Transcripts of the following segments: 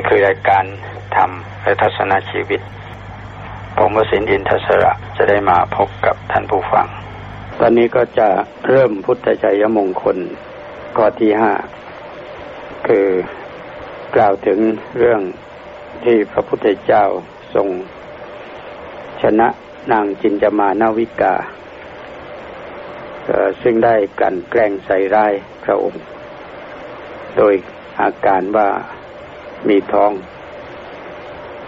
นี่คือรายการธรรมและทัศนชีวิต ผมวสินอินทศระจะได้มาพบกับท่านผู้ฟัง ตอนนี้ก็จะเริ่มพุทธชัยมงคลข้อที่ห้าคือกล่าวถึงเรื่องที่พระพุทธเจ้าทรง ชนะนางจินจมานาวิกา ซึ่งได้กันแกล้งใส่ร้ายพระองค์ โดยอาการว่า มีท้อง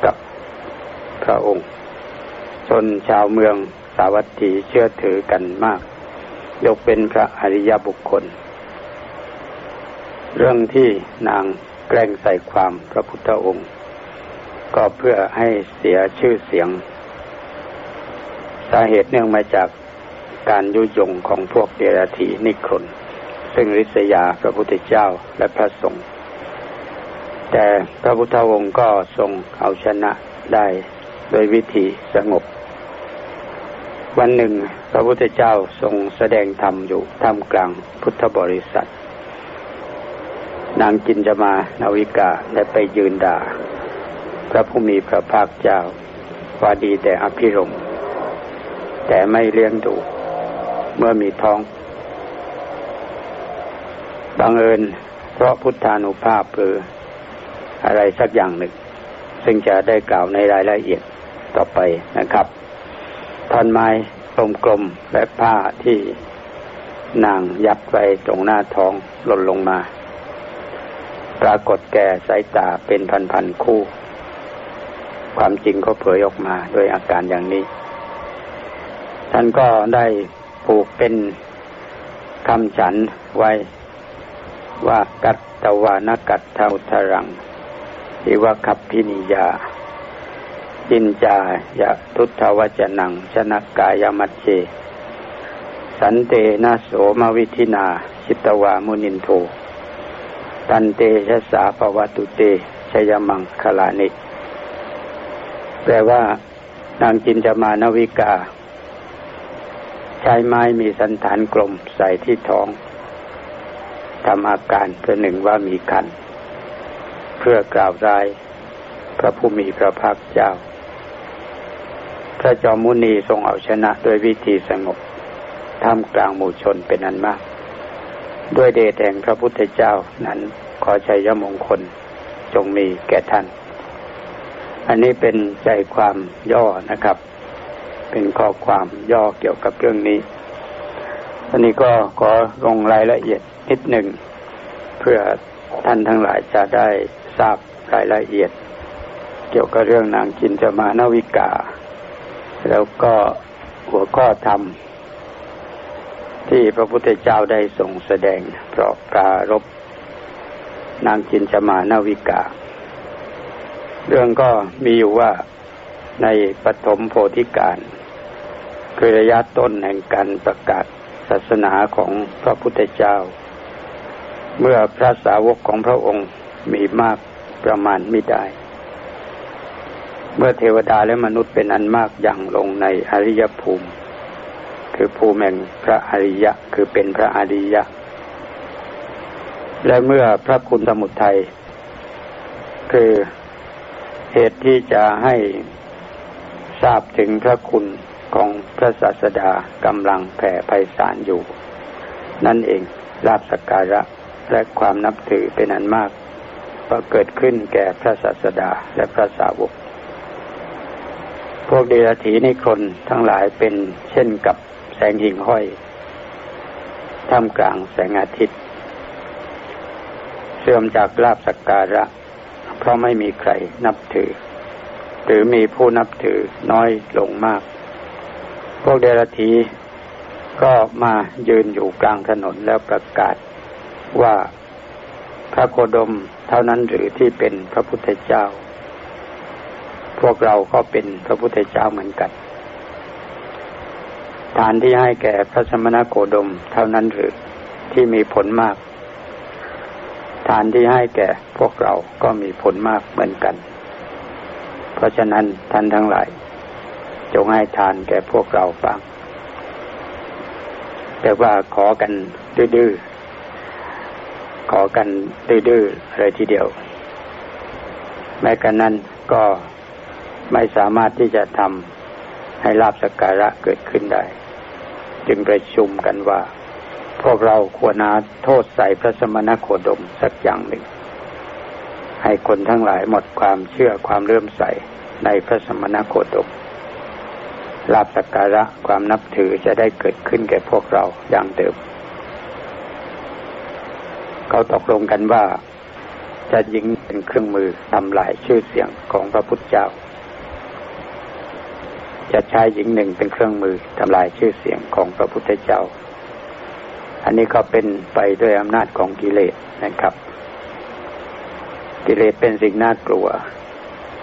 กับพระองค์ ชนชาวเมืองสาวัตถีเชื่อถือกันมาก ยกเป็นพระอริยบุคคล เรื่องที่นางแกล้งใส่ความพระพุทธองค์ ก็เพื่อให้เสียชื่อเสียง สาเหตุเนื่องมาจากการยุยงของพวกเดรัจฉีนิครนซึ่งริษยาพระพุทธเจ้าและพระสงฆ์ แต่พระพุทธองค์ก็ทรงเอาชนะได้โดยวิธีสงบ วันหนึ่ง พระพุทธเจ้าทรงแสดงธรรมอยู่ท่ามกลางพุทธบริษัท นางจินจมานาวิกาได้ไปยืนด่า พระผู้มีพระภาคเจ้าว่าดีแต่อภิรมแต่ไม่เลี้ยงดูเมื่อมีท้องบังเอิญเพราะพุทธานุภาพหรือ อะไรสักอย่างหนึ่ง ซึ่งจะได้กล่าวในรายละเอียดต่อไปนะครับท่อนไม้กลมๆและผ้าที่นางยัดไว้ตรงหน้าท้องหล่นลงมา ปรากฏแก่สายตาเป็นพันๆคู่ ความจริงก็เผยออกมาโดยอาการอย่างนี้ ท่านก็ได้ผูกเป็นคำฉันท์ไว้ว่ากัตวานะ กัฏฐะมุทะรัง อิวะ คัพภินียาจิญจายะทุฏฐะวะจะนัง ชะนะกายะมัชเฌ สันเตนะโสมะวิธินา ชิตะวามุนินโท ตันเตชะสาภวตุเตชยมังคลานิแปลว่านางจินจามานวิกา ใช้ไม้มีสันฐานกลมใส่ที่ท้องทำอาการเพื่อหนึ่งว่ามีคัน เพื่อกล่าวร้าย พระผู้มีพระภาคเจ้า พระจอมมุนีทรงเอาชนะด้วยวิธีสงบท่ามกลางหมู่ชนเป็นอันมาก ด้วยเดชแห่งพระพุทธเจ้านั้นขอชัยมงคลจงมีแก่ท่าน อันนี้เป็นใจความย่อนะครับ เป็นข้อความย่อเกี่ยวกับเรื่องนี้อันนี้ก็ขอลงรายละเอียดนิดหนึ่งเพื่อท่านทั้งหลายจะได้ ทราบรายละเอียด เกี่ยวกับเรื่องนางจินจมานาวิกา แล้วก็หัวข้อธรรม ที่พระพุทธเจ้าได้ทรงแสดงเพราะปรารบนางจินจมานาวิกา เรื่องก็มีอยู่ว่าในปฐมโพธิการคือระยะต้นแห่งการประกาศศาสนาของพระพุทธเจ้า เมื่อพระสาวกของพระองค์ มีมากประมาณไม่ได้ เมื่อเทวดาและมนุษย์เป็นอันมากอย่างลงในอริยภูมิ คือภูมิแห่งพระอริยะคือเป็นพระอริยะ และเมื่อพระคุณสมุทัยคือเหตุที่จะให้ทราบถึงพระคุณของพระศาสดากำลังแผ่ไพศาลอยู่ นั่นเองลาบสักการะและความนับถือเป็นอันมาก ก็เกิดขึ้นแก่พระศาสดาและพระสาวก พวกเดรัจฉีนิคนทั้งหลายเป็นเช่นกับแสงหิ่งห้อยท่ามกลางแสงอาทิตย์ เสื่อมจากลาบสักการะ เพราะไม่มีใครนับถือ หรือมีผู้นับถือน้อยลงมาก พวกเดรัจฉีก็มายืนอยู่กลางถนนแล้วประกาศว่าพระโคดม ท่านั้นหรือที่เป็นพระพุทธเจ้า พวกเราก็เป็นพระพุทธเจ้าเหมือนกันฐานที่ให้แก่พระสมณโคดมเท่านั้นหรือที่มีผลมากฐานที่ให้แก่พวกเราก็มีผลมากเหมือนกัน เพราะฉะนั้นท่านทั้งหลาย จงให้ทานแก่พวกเราฟังแต่ว่าขอกันดื้อ ขอกันดื้อๆเลยทีเดียว แม้กันนั้นก็ไม่สามารถที่จะทำให้ลาบสกการะเกิดขึ้นได้ จึงประชุมกันว่า พวกเราควรนาโทษใส่พระสมณโคดมสักอย่างหนึ่ง ให้คนทั้งหลายหมดความเชื่อความเลื่อมใสในพระสมณโคดมลาบสักการะความนับถือจะได้เกิดขึ้นแก่พวกเราอย่างเดิม เขาตกลงกันว่า จะยิงเป็นเครื่องมือทำลายชื่อเสียงของพระพุทธเจ้า จะใช้หญิงหนึ่งเป็นเครื่องมือทำลายชื่อเสียงของพระพุทธเจ้า อันนี้ก็เป็นไปด้วยอำนาจของกิเลสนะครับ กิเลสเป็นสิ่งน่ากลัว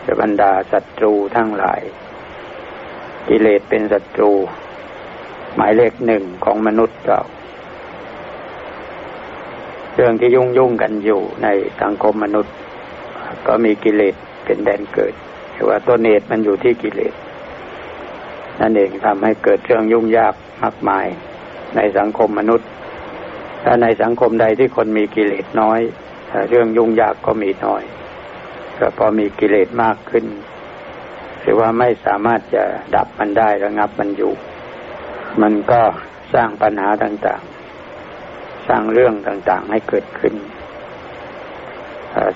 จะบรรดาศัตรูทั้งหลาย กิเลสเป็นศัตรู หมายเลขหนึ่งของมนุษย์เรา เรื่องที่ยุ่งยุ่งกันอยู่ในสังคมมนุษย์ ก็มีกิเลสเป็นแดนเกิดแต่ว่าต้นเหตุมันอยู่ที่กิเลสนั่นเองทำให้เกิดเรื่องยุ่งยากมากมายในสังคมมนุษย์ถ้าในสังคมใดที่คนมีกิเลสน้อยเรื่องยุ่งยากก็มีน้อยก็พอมีกิเลสมากขึ้น หรือว่าไม่สามารถจะดับมันได้ระงับมันอยู่ มันก็สร้างปัญหาต่างๆ สร้างเรื่องต่างๆ ให้เกิดขึ้น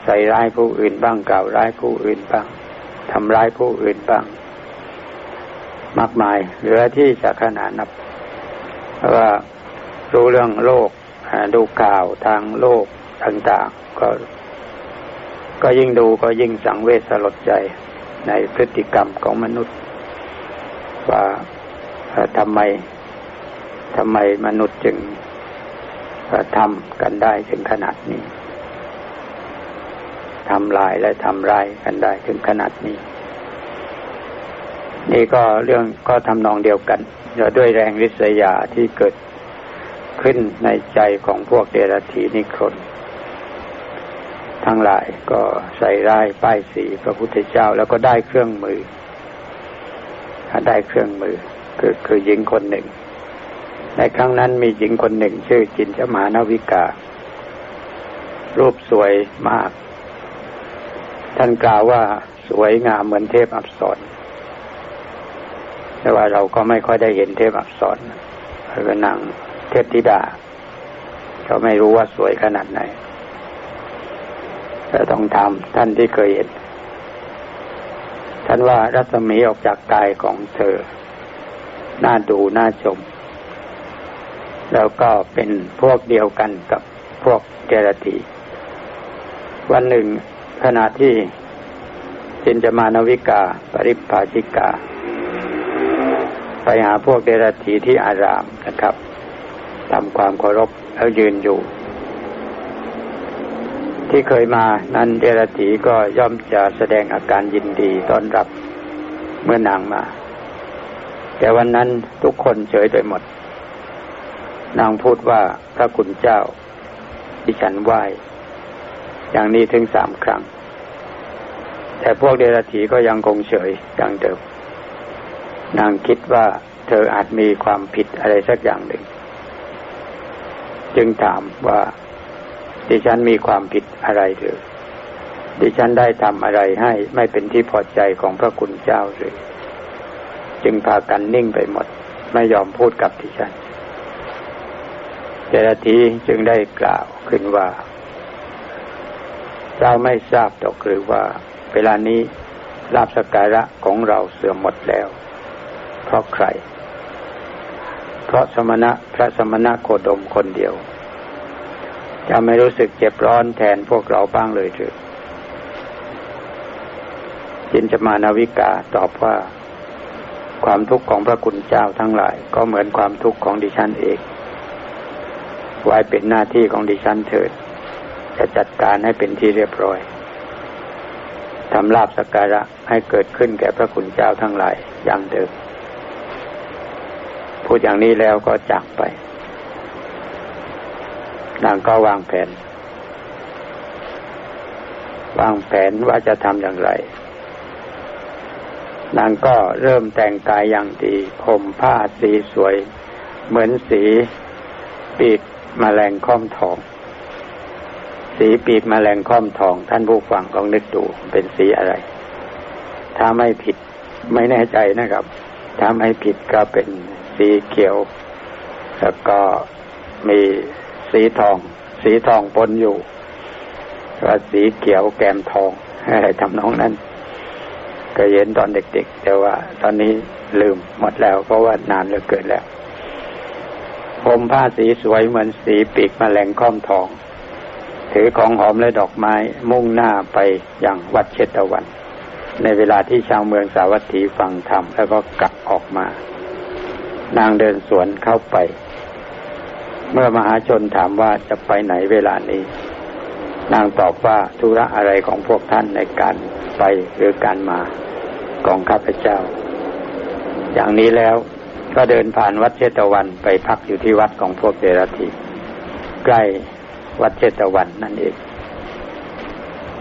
ใส่ร้ายผู้อื่นบ้างกล่าวร้ายผู้อื่นบ้างทำร้ายผู้อื่นบ้าง มากมาย เหลือที่จะขนาดนับเพราะว่ารู้เรื่องโลกดูข่าวทางโลกต่างๆ ก็ ก็ยิ่งดูก็ยิ่งสังเวชสลดใจในพฤติกรรมของมนุษย์ ว่าทำไมทำไมมนุษย์จึง ทำกันได้ถึงขนาดนี้ทำลายและทำร้ายกันได้ถึงขนาดนี้ นี่ก็เรื่องก็ทำนองเดียวกันด้วยแรงริษยาที่เกิดขึ้นในใจของพวกเดรัจฉีนิครนทั้งหลายก็ใส่ร้ายป้ายสีพระพุทธเจ้าแล้วก็ได้เครื่องมือได้เครื่องมือคือคือหญิงคนหนึ่ง ในครั้งนั้นมีหญิงคนหนึ่งชื่อจินจมานวิกา รูปสวยมาก ท่านกล่าวว่าสวยงามเหมือนเทพอับสรแต่ว่าเราก็ไม่ค่อยได้เห็นเทพอับสรคือนางเทพธิดาก็ไม่รู้ว่าสวยขนาดไหนจะต้องทำท่านที่เคยเห็น ท่านว่ารัศมีออกจากกายของเธอ น่าดูน่าชม แล้วก็เป็นพวกเดียวกันกับพวกเจรตีวันหนึ่งขณะที่จินจมานวิกา ปริภาชิกา ไปหาพวกเดรธีที่อารามนะครับทำความเคารพแล้วยืนอยู่ ที่เคยมานั้นเดรธีก็ย่อมจะแสดงอาการยินดีต้อนรับเมื่อนางมา แต่วันนั้นทุกคนเฉยไปหมด นางพูดว่าพระคุณเจ้าที่ฉันไหว้อย่างนี้ถึงสามครั้ง แต่พวกเดรธีก็ยังคงเฉยดังเดิม นางคิดว่าเธออาจมีความผิดอะไรสักอย่างหนึ่ง จึงถามว่า ดิฉันมีความผิดอะไรหรือดิฉันได้ทำอะไรให้ไม่เป็นที่พอใจของพระคุณเจ้าหรือ จึงพากันนิ่งไปหมด ไม่ยอมพูดกับดิฉัน จรทีจึงได้กล่าวขึ้นว่าเจ้าไม่ทราบตกหรือว่า เวลานี้ลาบสการะของเราเสื่อมหมดแล้ว เพราะใคร เพราะสมณะพระสมณะโคดมคนเดียวจะไม่รู้สึกเจ็บร้อนแทนพวกเราบ้างเลยหรือจินจมานาวิกาตอบว่า ความทุกข์ของพระคุณเจ้าทั้งหลาย ก็เหมือนความทุกข์ของดิฉันเอง ไว้เป็นหน้าที่ของดิฉันเถิด จะจัดการให้เป็นที่เรียบร้อยทำลาบสักการะให้เกิดขึ้นแก่พระคุณเจ้าทั้งหลายอย่างเดิมพูดอย่างนี้แล้วก็จากไป นางก็วางแผน วางแผนว่าจะทำอย่างไร นางก็เริ่มแต่งกายอย่างดีผมผ้าสีสวย เหมือนสีปีก มแมลงค่อมทอง สีปีกมแมลงค่อมทอง ท่านผู้ฟังลองนึกดูเป็นสีอะไร ถ้าไม่ผิดไม่แน่ใจนะครับ ถ้าไม่ผิดก็เป็นสีเขียว แล้วก็มีสีทอง สีทองปนอยู่ว่าสีเขียวแกมทองอะไรทำน้องนั้นก็เห็นตอนเด็กๆ แต่ว่าตอนนี้ลืมหมดแล้วเพราะว่านานเหลือเกินแล้ว มผ้าสีสวยเหมือนสีปีกมแมลงค่อมทอง ถือของหอมและดอกไม้มุ่งหน้าไปอย่างวัดเชตวัน ในเวลาที่ชาวเมืองสาวัตถีฟังธรรมแล้วก็กลับออกมา นางเดินสวนเข้าไป เมื่อมหาชนถามว่าจะไปไหนเวลานี้ นางตอบว่าธุระอะไรของพวกท่านในการไปหรือการมาของข้าพเจ้า อย่างนี้แล้ว ก็เดินผ่านวัดเชตวันไปพักอยู่ที่วัดของพวกเดรัจีใกล้วัดเชตวันนั่นเอง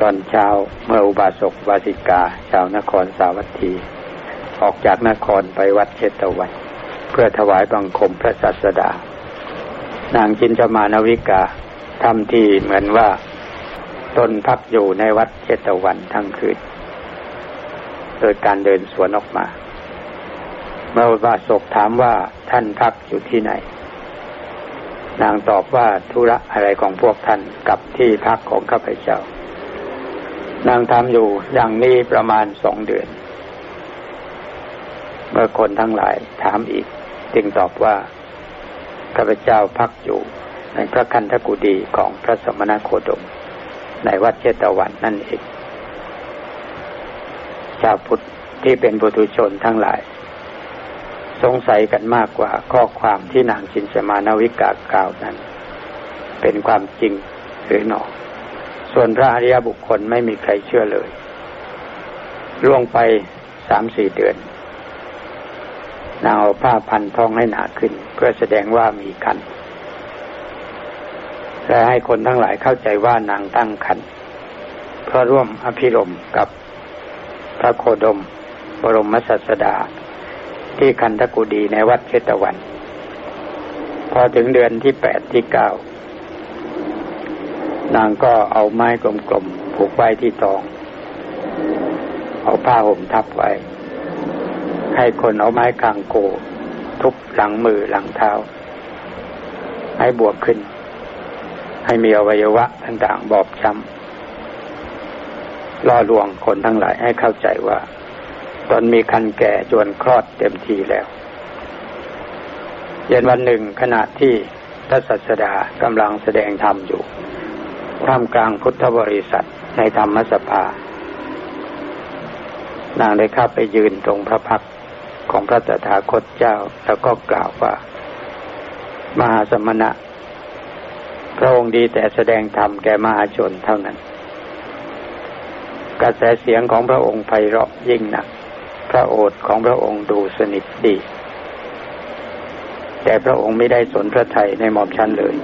ตอนเช้าเมื่ออุบาสกบาสิกา ชาวนครสาวัตถี ออกจากนครไปวัดเชตวัน เพื่อถวายบังคมพระศาสดา นางจินจมานวิกาทำที่เหมือนว่าตนพักอยู่ในวัดเชตวันทั้งคืน โดยการเดินสวนออกมา เมื่อบาศกถามว่าท่านพักอยู่ที่ไหน นางตอบว่าธุระอะไรของพวกท่านกับที่พักของข้าพเจ้า นางทำอยู่อย่างนี้ประมาณสองเดือน เมื่อคนทั้งหลายถามอีก จึงตอบว่าข้าพเจ้าพักอยู่ในพระคันธกุฎีของพระสมณโคดม ในวัดเชตวันนั่นเองชาวพุทธที่เป็นบุตุชนทั้งหลาย สงสัยกันมากกว่าข้อความที่นางชินสมานวิกากล่าวนั้น เป็นความจริงหรือหนอส่วนพระอริยบุคคลไม่มีใครเชื่อเลยล่วงไปสามสี่เดือนนางเอาผ้าพันท้องให้หนาขึ้น เพื่อแสดงว่ามีคันและให้คนทั้งหลายเข้าใจว่านางตั้งคันเพื่อร่วมอภิรมกับพระโคดม บรมศาสดา ที่คันธกุดีในวัดเชตวัน พอถึงเดือนที่แปดที่เก้านางก็เอาไม้กลมๆผูกไว้ที่ตอง เอาผ้าห่มทับไว้ ให้คนเอาไม้คางโก ทุบหลังมือหลังเท้า ให้บวกขึ้น ให้มีอวัยวะต่างๆ บอบช้ำล่อลวงคนทั้งหลายให้เข้าใจว่า ตนมีคันแก่จวนคลอดเต็มทีแล้ว เย็นวันหนึ่งขณะที่พระสัสดากำลังแสดงธรรมอยู่ท่ามกลางพุทธบริษัทในธรรมสภา นางได้เข้าไปยืนตรงพระพักของพระตถาคตเจ้า แล้วก็กล่าวว่า มหาสมณะ พระองค์ดีแต่แสดงธรรมแก่มหาชนเท่านั้น กระแสเสียงของพระองค์ไพเราะยิ่งนัก พระโอษฐ์ของพระองค์ดูสนิทดี แต่พระองค์ไม่ได้สนพระทัยในหม่อมชันเลย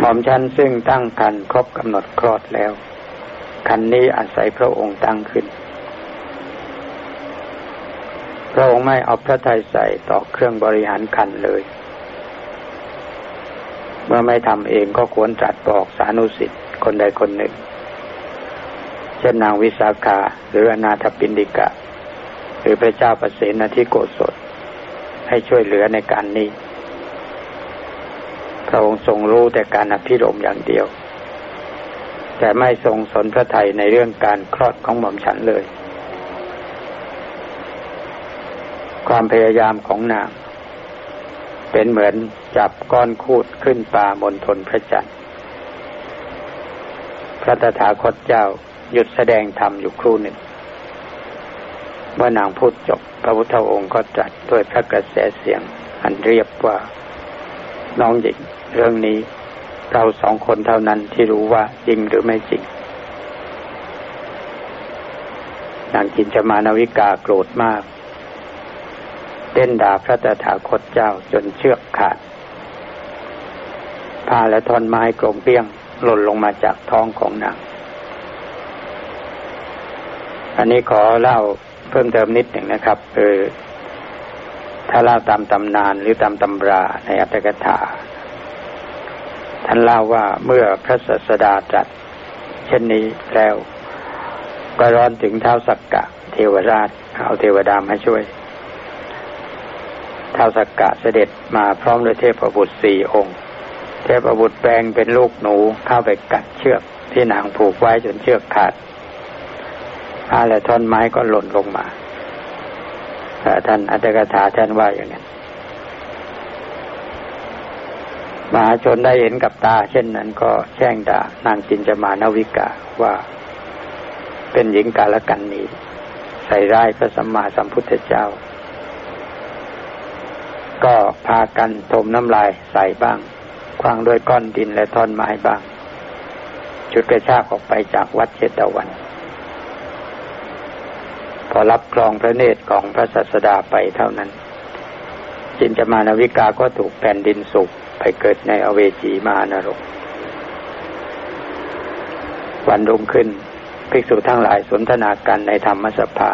หม่อมชันซึ่งตั้งคันครบกำหนดคลอดแล้ว คันนี้อาศัยพระองค์ตั้งขึ้น พระองค์ไม่เอาพระทัยใส่ต่อเครื่องบริหารคันเลย เมื่อไม่ทำเองก็ควรตรัสบอกสานุสิทธิ์คนใดคนหนึ่งเช่นนางวิสาขาหรืออนาถปินดิกะ หรือพระเจ้าประเสนที่โกศลให้ช่วยเหลือในการนี้ พระองค์ทรงรู้แต่การอภิรมอย่างเดียว แต่ไม่ทรงสนพระทัยในเรื่องการคลอดของหม่อมฉันเลย ความพยายามของนางเป็นเหมือนจับก้อนคูดขึ้นป่ามนทนพระจันทร์พระตถาคตเจ้าหยุดแสดงธรรมอยู่ครู่หนึ่ง เมื่อนางพูดจบ พระพุทธองค์ก็ตรัสด้วยพระกระแสเสียง อันเรียบว่าน้องหญิง เรื่องนี้เราสองคนเท่านั้นที่รู้ว่าจริงหรือไม่จริง นางจินจมานวิกาโกรธมากเต้นด่าพระตถาคตเจ้าจนเชือกขาดผ้าและท่อนไม้กลมเปี้ยง หล่นลงมาจากท้องของนาง อันนี้ขอเล่า เพิ่มเติมนิดหนึ่งนะครับคือถ้าเล่าตามตำนานหรือตามตำราในอัตถกถา ท่านเล่าว่าเมื่อพระศาสดาตรัสเช่นนี้แล้วก็ร้อนถึงเท้าสักกะ เทวราช เอาเทวดามาช่วย เท้าสักกะเสด็จมาพร้อมด้วยเทพบุตรสี่องค์ เทพบุตรแปลงเป็นลูกหนูเข้าไปกัดเชือกที่นางผูกไว้จนเชือกขาด อาและท่อนไม้ก็หล่นลงมาท่านอัตถกถาท่านว่าอย่างนี้มหาชนได้เห็นกับตา เช่นนั้นก็แช่งด่านางจินจมานวิกาว่าเป็นหญิงกาลกันนี้ ใส่ร้ายพระสัมมาสัมพุทธเจ้า ก็พากันทมน้ำลายใส่บ้างคว้างด้วยก้อนดินและท่อนไม้บ้าง จุดกระชากออกไปจากวัดเชตวัน อรับครองพระเนตรของพระศัสดาไปเท่านั้น จินจมานวิกาก็ถูกแผ่นดินสุกไปเกิดในอเวจีมานรก วันรุ่งขึ้น ภิกษุทั้งหลายสนทนากันในธรรมสภา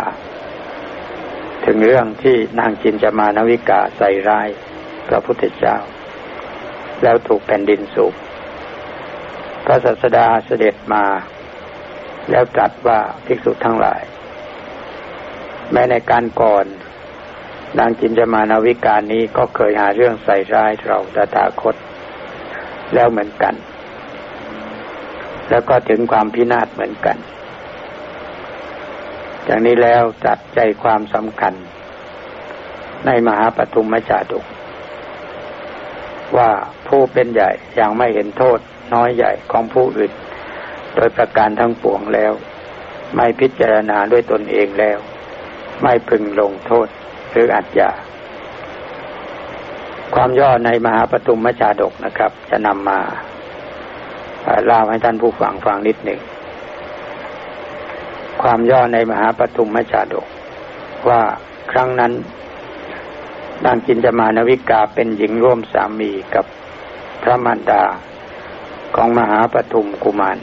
ถึงเรื่องที่นางจินจมานวิกาใส่ร้ายพระพุทธเจ้า แล้วถูกแผ่นดินสูบพระศาสดาเสด็จมา แล้วตรัสว่าภิกษุทั้งหลาย แม้ในการก่อน นางจินจมานาวิกานี้ก็เคยหาเรื่องใส่ร้ายเราตถาคต แล้วเหมือนกัน แล้วก็ถึงความพินาศเหมือนกันจากนี้แล้วจัดใจความสำคัญ ในมหาปฐุมจาดกว่าผู้เป็นใหญ่ยังไม่เห็นโทษน้อยใหญ่ของผู้อื่น โดยประการทั้งปวงแล้ว ไม่พิจารณาด้วยตนเองแล้ว ไม่พึงลงโทษหรืออัจยาความย่อในมหาปฐุมจาดกนะครับ จะนำมาเล่าให้ท่านผู้ฟังฟังนิดหนึ่ง ความย่อในมหาปฐุมจาดก ว่าครั้งนั้นนางจินจมานวิกาเป็นหญิงร่วมสามีกับพระมารดาของมหาปฐุมกุมาร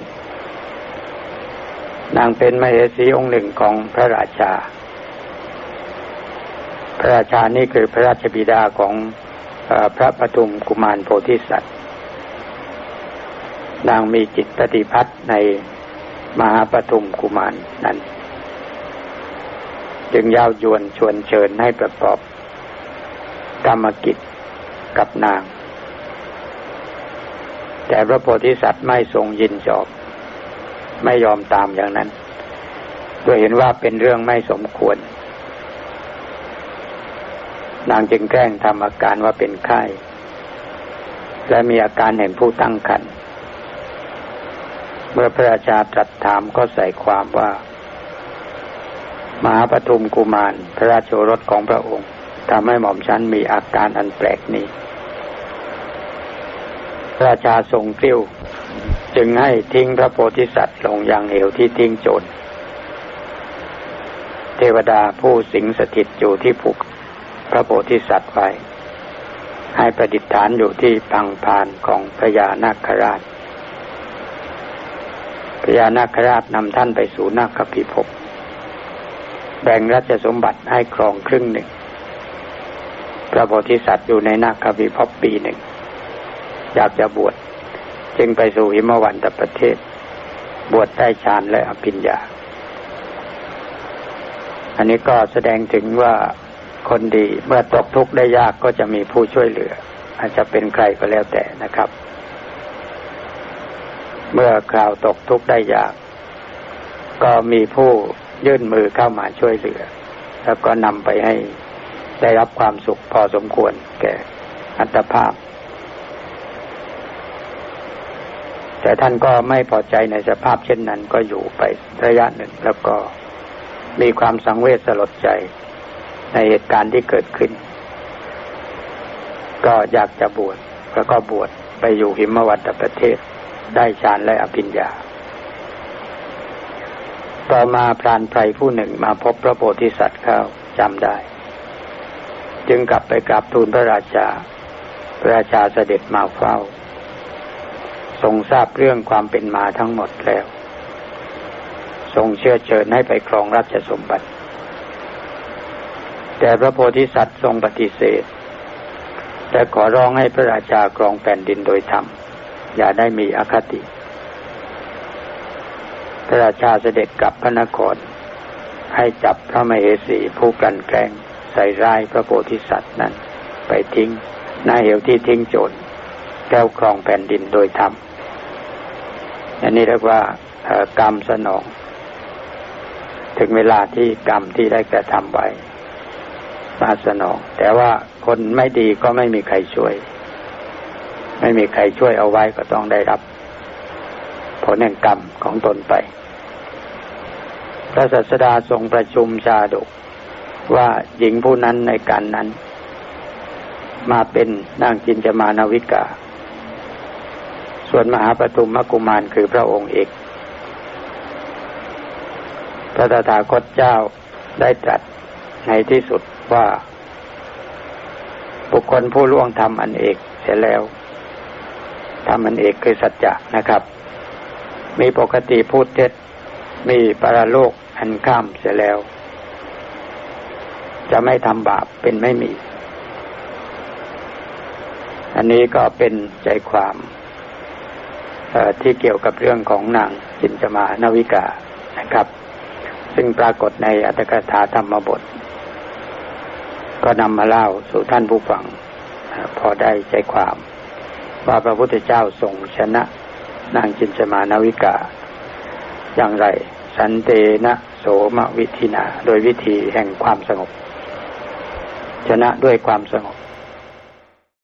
นางเป็นมเหสีองค์หนึ่งของพระราชา พระราชานี่คือพระราชบิดาของอพระปฐุมกุมารโพธิสัตว์นางมีจิตปฏิพัทธ์ในมหาปฐุมกุมารนั้น จึงยาวยวนชวนเชิญให้ประกอบกรรมกิจกับนาง แต่พระโพธิสัตว์ไม่ทรงยินจอบ ไม่ยอมตามอย่างนั้นด้วยเห็นว่าเป็นเรื่องไม่สมควร นางจึงแกล้งทำอาการว่าเป็นไข้ และมีอาการเห็นผู้ตั้งครรภ์เมื่อพระราชาตรัสถามก็ใส่ความว่า มหาปทุมกุมาร พระราชโอรสของพระองค์ทำให้หม่อมฉันมีอาการอันแปลกนี้ พระราชาทรงกลิ้ว จึงให้ทิ้งพระโพธิสัตว์ลงยังเหวที่ทิ้งโจรเทวดาผู้สิงสถิตอยู่ที่ภู พระโพธิสัตว์ไว้ ให้ประดิษฐานอยู่ที่พังพานของพระยานาคราชพระยานาคราชนำท่านไปสู่นาคพิภพแบ่งราชสมบัติให้ครองครึ่งหนึ่ง พระโพธิสัตว์อยู่ในนาคพิภพปีหนึ่ง อยากจะบวชจึงไปสู่หิมวันตประเทศ บวชได้ฌานและอภิญญา อันนี้ก็แสดงถึงว่า คนดีเมื่อตกทุกข์ได้ยากก็จะมีผู้ช่วยเหลือ อาจจะเป็นใครก็แล้วแต่นะครับ เมื่อคราวตกทุกข์ได้ยาก ก็มีผู้ยื่นมือเข้ามาช่วยเหลือ แล้วก็นำไปให้ได้รับความสุขพอสมควรแก่อัตภาพ แต่ท่านก็ไม่พอใจในสภาพเช่นนั้นก็อยู่ไประยะหนึ่ง แล้วก็มีความสังเวชสลดใจ ในเหตุการณ์ที่เกิดขึ้น ก็อยากจะบวชแล้วก็บวชไปอยู่หิมวัตประเทศ ได้ฌานและอภิญญา ต่อมาพรานไพรผู้หนึ่งมาพบพระโพธิสัตว์เข้าจำได้ จึงกลับไปกราบทูลพระราชา พระราชาเสด็จมาเฝ้า ทรงทราบเรื่องความเป็นมาทั้งหมดแล้ว ทรงเชื่อเชิญให้ไปครองราชสมบัติ แต่พระโพธิสัตว์ทรงปฏิเสธแต่ขอร้องให้พระราชาครองแผ่นดินโดยธรรม อย่าได้มีอคติ พระราชาเสด็จกลับพระนคร ให้จับพระมเหสีผู้กันแกล้งใส่ร้ายพระโพธิสัตว์นั้น ไปทิ้งหน้าเหวที่ทิ้งโจรแก้วครองแผ่นดินโดยธรรม อันนี้เรียกว่ากรรมสนอง ถึงเวลาที่กรรมที่ได้กระทำไว้ มาสนอง แต่ว่าคนไม่ดีก็ไม่มีใครช่วย ไม่มีใครช่วยเอาไว้ก็ต้องได้รับ ผลแห่งกรรมของตนไป พระศาสดาทรงประชุมชาดก ว่าหญิงผู้นั้นในการนั้น มาเป็นนางจินจมานวิกา ส่วนมหาปฐุมมกุมารคือพระองค์เอกพระตถาคตเจ้าได้ตรัสในที่สุด ว่า บุคคลผู้ล่วงทำอันเอกเสร็จแล้วทำอันเอกคือสัจจะนะครับ มีปกติพูดเท็จ มีปรโลกอันข้ามเสียแล้ว จะไม่ทำบาปเป็นไม่มี อันนี้ก็เป็นใจความที่เกี่ยวกับเรื่องของนางจินจมานาวิกานะครับ ซึ่งปรากฏในอัตถกถาธรรมบท ก็นำมาเล่าสู่ท่านผู้ฟัง พอได้ใจความ ว่าพระพุทธเจ้าทรงชนะ นางจินจมานาวิกา อย่างไร สันเตนะโสมวิธินา โดยวิธีแห่งความสงบ ชนะด้วยความสงบ